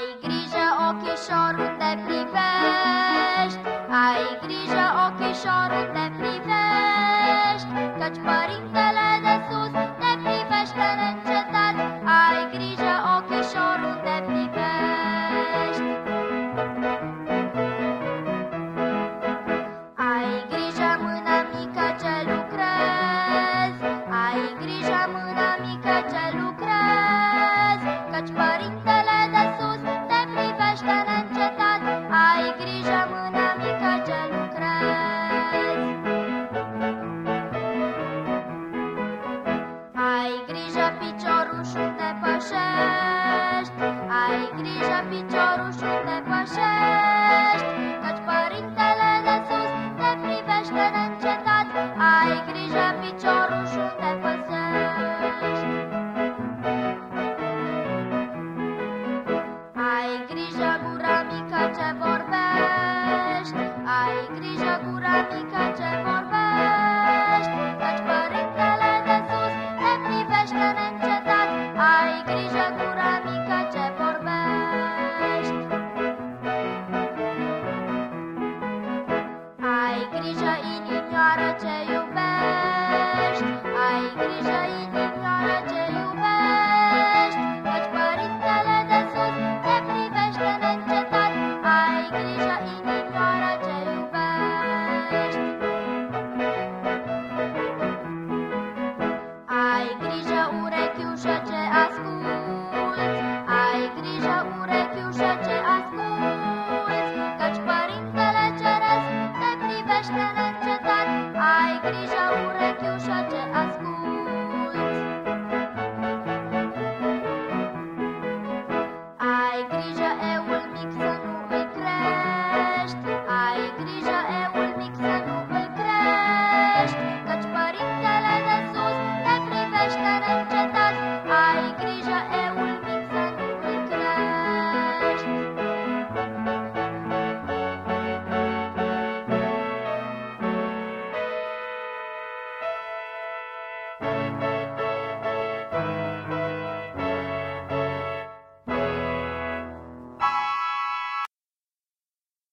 Ai grijă, ochișorul te privești, Ai grijă, ochișorul te privești, Căci părintele de sus te privește neîncetat, Ai grijă, ochișorul te privești. Ai grijă, mână mică, ce lucrezi, Ai grijă, mână mică, grijă, piciorușul te pășești, ai grijă, piciorușul